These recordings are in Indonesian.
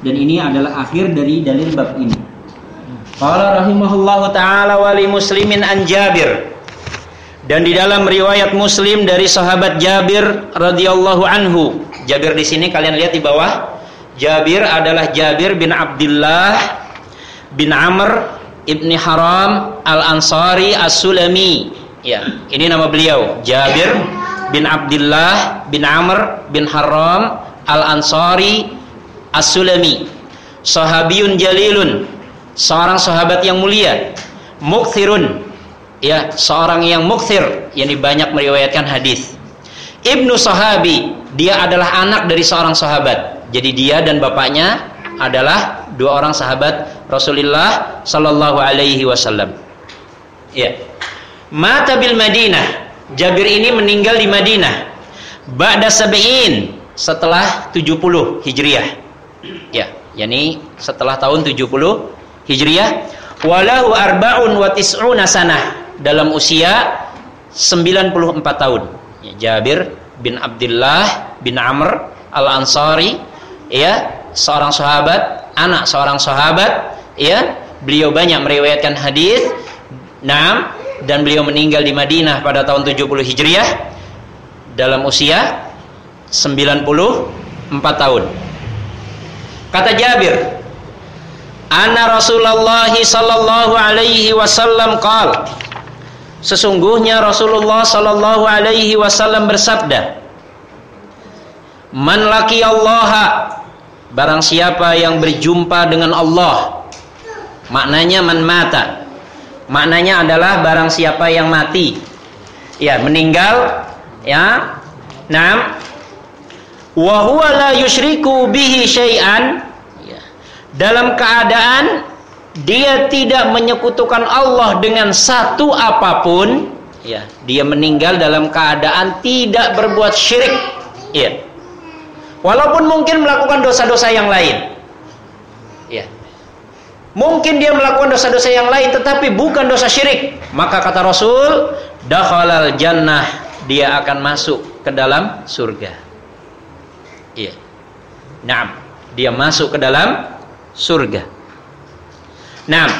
dan ini adalah akhir dari dalil bab ini. Qala rahimahullahu taala wali muslimin an Jabir. Dan di dalam riwayat Muslim dari sahabat Jabir radhiyallahu anhu. Jabir di sini kalian lihat di bawah. Jabir adalah Jabir bin Abdullah bin Amr ibni Haram al Ansari as Sulami. Ya, ini nama beliau Jabir bin Abdullah bin Amr bin Haram al Ansari as Sulami. Sahabiyun jalilun, seorang sahabat yang mulia. Mukthirun, ya seorang yang mukthir, yakni banyak meriwayatkan hadis. Ibnu Sahabi, dia adalah anak dari seorang sahabat. Jadi dia dan bapaknya adalah dua orang sahabat Rasulullah sallallahu alaihi wasallam. Ya. Mata bil Madinah. Jabir ini meninggal di Madinah. Ba'da sab'in setelah 70 Hijriah. Ya, yakni setelah tahun 70 Hijriah. Walahu arba'un wa tis'una sanah dalam usia 94 tahun. Ya, Jabir bin Abdullah bin Amr Al-Ansari ya, seorang sahabat, anak seorang sahabat ya beliau banyak meriwayatkan hadis Naam dan beliau meninggal di Madinah pada tahun 70 Hijriah dalam usia 94 tahun. Kata Jabir, "Anna Rasulullah sallallahu alaihi wasallam qala" Sesungguhnya Rasulullah sallallahu alaihi wasallam bersabda, "Man laki Allah barang siapa yang berjumpa dengan Allah Maknanya man mata. Maknanya adalah barang siapa yang mati. Ya, meninggal ya. Naam. Wa huwa bihi syai'an. Ya. Dalam keadaan dia tidak menyekutukan Allah dengan satu apa pun, ya, dia meninggal dalam keadaan tidak berbuat syirik. Ya. Walaupun mungkin melakukan dosa-dosa yang lain. Ya. Mungkin dia melakukan dosa-dosa yang lain tetapi bukan dosa syirik. Maka kata Rasul, dakhalal jannah, dia akan masuk ke dalam surga. Iya. Naam, dia masuk ke dalam surga. Naam.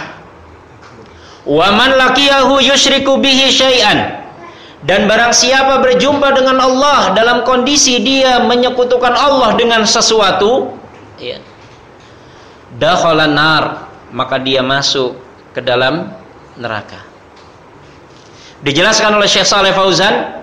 Wa man laqiyahu yusyriku bihi syai'an. Dan barang siapa berjumpa dengan Allah dalam kondisi dia menyekutukan Allah dengan sesuatu, iya. Dakhalan nar, maka dia masuk ke dalam neraka. Dijelaskan oleh Syekh Saleh Fauzan,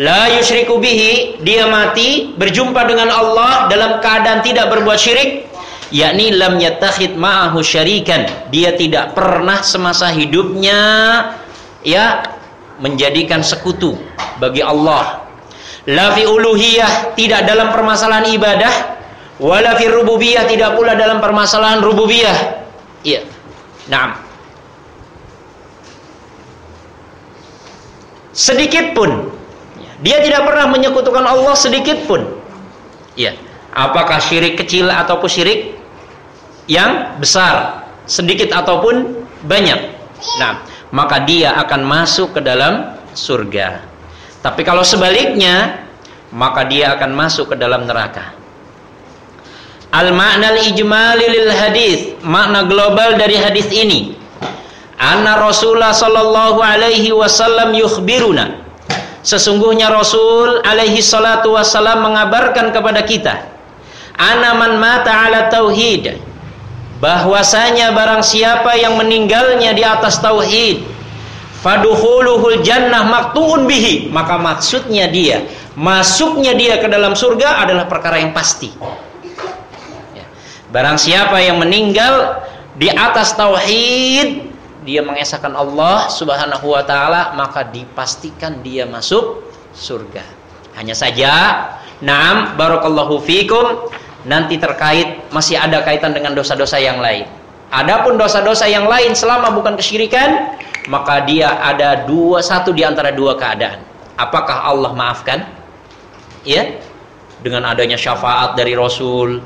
la yusyriku bihi, dia mati berjumpa dengan Allah dalam keadaan tidak berbuat syirik, yakni lam yattakhid ma'ahu syarikan. Dia tidak pernah semasa hidupnya ya menjadikan sekutu bagi Allah. La fi uluhiyah, tidak dalam permasalahan ibadah, wala fi rububiyah, tidak pula dalam permasalahan rububiyah Iya. Naam. Sedikit pun dia tidak pernah menyekutukan Allah sedikit pun. Iya. Apakah syirik kecil ataupun syirik yang besar, sedikit ataupun banyak. Nah, maka dia akan masuk ke dalam surga. Tapi kalau sebaliknya, maka dia akan masuk ke dalam neraka. Al-makna al-ijmali lil hadis, makna global dari hadis ini. Anna Rasulullah sallallahu alaihi wasallam yukhbiruna. Sesungguhnya Rasul alaihi salatu wasallam mengabarkan kepada kita, ana man mata ala tauhid. Bahwasanya barang siapa yang meninggalnya di atas tauhid, fadukhuluhul jannah maktuun bihi, maka maksudnya dia masuknya dia ke dalam surga adalah perkara yang pasti. Barang siapa yang meninggal di atas tauhid, dia mengesahkan Allah Subhanahu wa taala, maka dipastikan dia masuk surga. Hanya saja, naam barakallahu fikum, nanti terkait masih ada kaitan dengan dosa-dosa yang lain. Adapun dosa-dosa yang lain selama bukan kesyirikan, maka dia ada dua satu di antara dua keadaan. Apakah Allah maafkan? Ya, dengan adanya syafaat dari Rasul,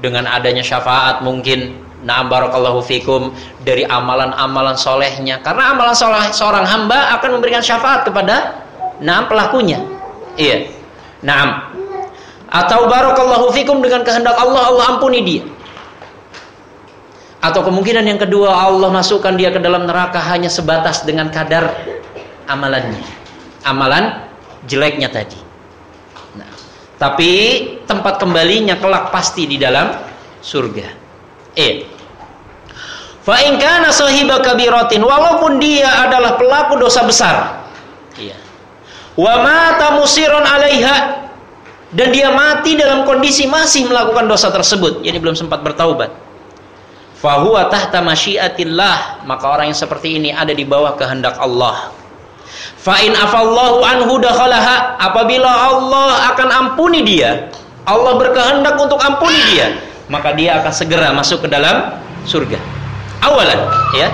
dengan adanya syafaat mungkin na'am barakallahu fikum dari amalan-amalan solehnya karena amalan soleh seorang hamba akan memberikan syafaat kepada na'am pelakunya iya na'am atau barakallahu fikum dengan kehendak Allah Allah ampuni dia Atau kemungkinan yang kedua Allah masukkan dia ke dalam neraka hanya sebatas dengan kadar amalannya. Amalan jeleknya tadi. Nah, tapi tempat kembalinya kelak pasti di dalam surga. Eh. Fa in kana sahiba kabiratin walaupun dia adalah pelaku dosa besar. Iya. Wa mata musiron 'alaiha dan dia mati dalam kondisi masih melakukan dosa tersebut, jadi belum sempat bertaubat. Fahuwa tahta masyiatillah, maka orang yang seperti ini ada di bawah kehendak Allah. Fa in afallahu anhu dakhalaha, apabila Allah akan ampuni dia, Allah berkehendak untuk ampuni dia, maka dia akan segera masuk ke dalam surga. Awalan, ya.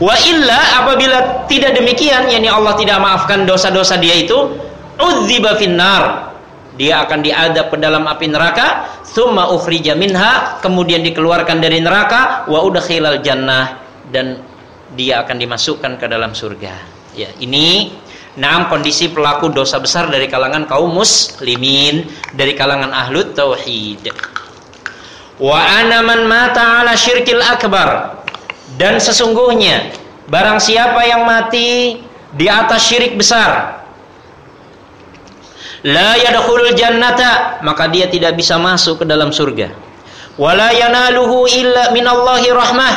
Wa illa apabila tidak demikian, yakni Allah tidak maafkan dosa-dosa dia itu, udziba finnar. Dia akan diadab ke dalam api neraka, thumma ukhrija minha, kemudian dikeluarkan dari neraka, wa udkhilal jannah dan dia akan dimasukkan ke dalam surga. Ya, ini enam kondisi pelaku dosa besar dari kalangan kaum muslimin, dari kalangan ahlut tauhid. Wa ana man mata ala syirkil akbar. Dan sesungguhnya barang siapa yang mati di atas syirik besar la yadkhulul jannata maka dia tidak bisa masuk ke dalam surga. Wala yanaluhu illa minallahi rahmah.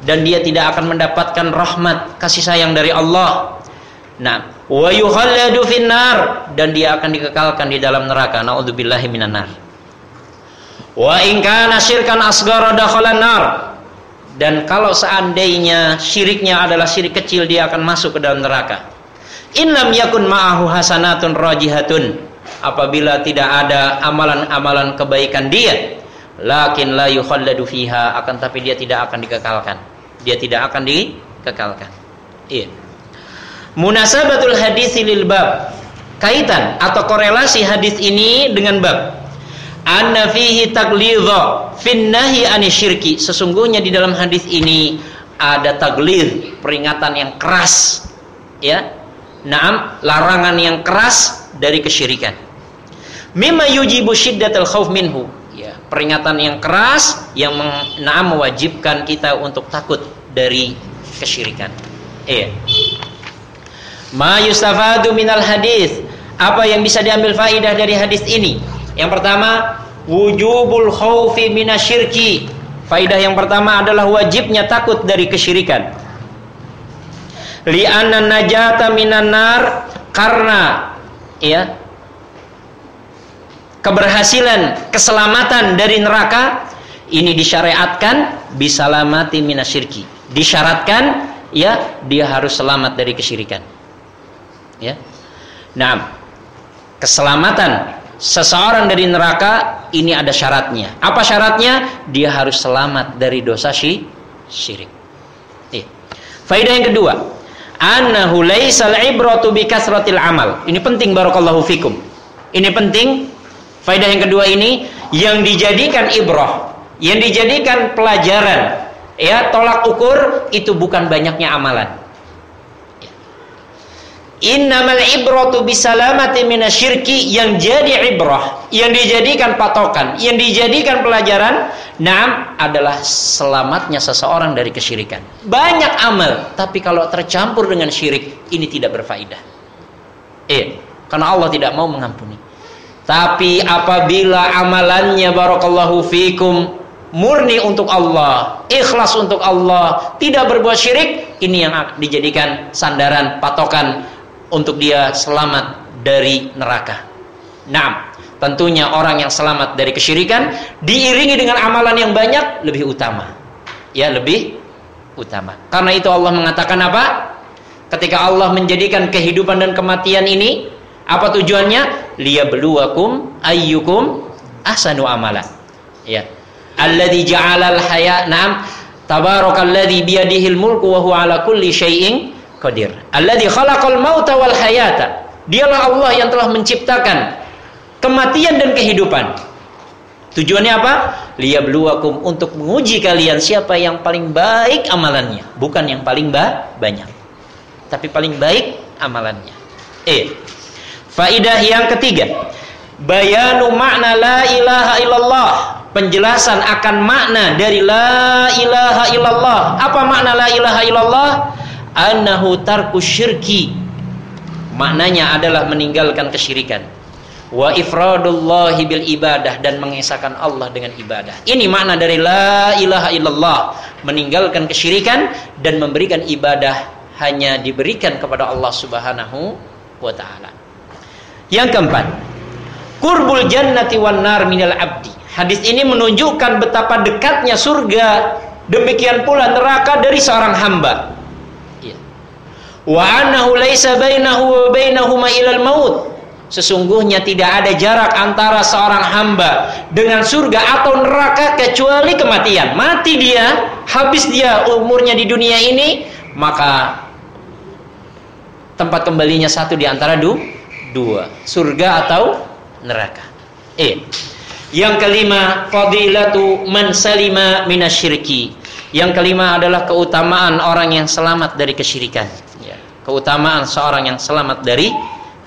Dan dia tidak akan mendapatkan rahmat kasih sayang dari Allah. Nah wa yukhalladu finnar. Dan dia akan dikekalkan di dalam neraka. Naudzubillahi minan nar Wa in kana syirkan asghara dakhalan nar. Dan kalau seandainya syiriknya adalah syirik kecil dia akan masuk ke dalam neraka. In lam yakun ma'ahu hasanatun rajihatun. Apabila tidak ada amalan-amalan kebaikan dia, lakin la yukhalladu fiha akan tapi dia tidak akan dikekalkan. Dia tidak akan dikekalkan. Iya. Munasabatul hadis lil bab. Kaitan atau korelasi hadis ini dengan bab anna fihi taglidha fin nahi sesungguhnya di dalam hadis ini ada taglid peringatan yang keras ya. Naam larangan yang keras dari kesyirikan. Mimma yujibu syiddatal khauf minhu. Ya peringatan yang keras yang naam mewajibkan kita untuk takut dari kesyirikan. Iya. Ma yustafadu minal hadis. Apa yang bisa diambil faidah dari hadis ini yang pertama, wujubul khaufi minasyirki. Faidah yang pertama adalah wajibnya takut dari kesyirikan. Li'anna najata minan nar karena ya keberhasilan, keselamatan dari neraka ini disyariatkan bisalamati minasyirki. Disyaratkan ya dia harus selamat dari kesyirikan. Ya. Nah, keselamatan seseorang dari neraka ini ada syaratnya. Apa syaratnya? Dia harus selamat dari dosa syirik. Iya. Faidah yang kedua, annahu laisal ibratu bi kasratil amal. Ini penting barakallahu fikum. Ini penting. Faidah yang kedua ini yang dijadikan ibrah, yang dijadikan pelajaran, ya tolak ukur itu bukan banyaknya amalan. Innamal ibratu bisalamati minasyirki yang jadi ibrah, yang dijadikan patokan, yang dijadikan pelajaran, nam adalah selamatnya seseorang dari kesyirikan. Banyak amal, tapi kalau tercampur dengan syirik, ini tidak berfaedah. Eh, karena Allah tidak mau mengampuni. Tapi apabila amalannya barakallahu fikum murni untuk Allah, ikhlas untuk Allah, tidak berbuat syirik, ini yang dijadikan sandaran patokan untuk dia selamat dari neraka. Nah, tentunya orang yang selamat dari kesyirikan diiringi dengan amalan yang banyak lebih utama. Ya, lebih utama. Karena itu Allah mengatakan apa? Ketika Allah menjadikan kehidupan dan kematian ini, apa tujuannya? Liyabluwakum ayyukum ahsanu amala. Ya. Alladzi ja'alal haya na'am tabarakalladzi biyadihil mulku wa huwa ala kulli syai'in Qadir. Alladzi khalaqal mauta wal hayata. Dialah Allah yang telah menciptakan kematian dan kehidupan. Tujuannya apa? Liyabluwakum untuk menguji kalian siapa yang paling baik amalannya, bukan yang paling ba banyak. Tapi paling baik amalannya. Eh. Faidah yang ketiga, bayanu makna la ilaha illallah penjelasan akan makna dari la ilaha illallah. Apa makna la ilaha illallah? Annahu tarku syirki. Maknanya adalah meninggalkan kesyirikan. Wa ifradullahi bil ibadah dan mengesahkan Allah dengan ibadah. Ini makna dari la ilaha illallah, meninggalkan kesyirikan dan memberikan ibadah hanya diberikan kepada Allah Subhanahu wa taala. Yang keempat, qurbul jannati wan nar minal abdi Hadis ini menunjukkan betapa dekatnya surga, demikian pula neraka dari seorang hamba. Wa annahu laisa bainahu wa bainahuma ilal maut. Sesungguhnya tidak ada jarak antara seorang hamba dengan surga atau neraka kecuali kematian. Mati dia, habis dia umurnya di dunia ini, maka tempat kembalinya satu di antara dua, surga atau neraka. Eh. Yang kelima, fadilatu man salima minasyirki. Yang kelima adalah keutamaan orang yang selamat dari kesyirikan. Keutamaan seorang yang selamat dari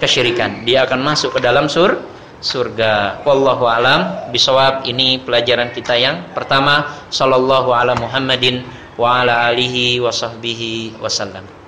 kesyirikan. Dia akan masuk ke dalam sur surga. Wallahu alam bisawab. Ini pelajaran kita yang pertama. Sallallahu ala Muhammadin wa ala alihi wa sahbihi wasallam.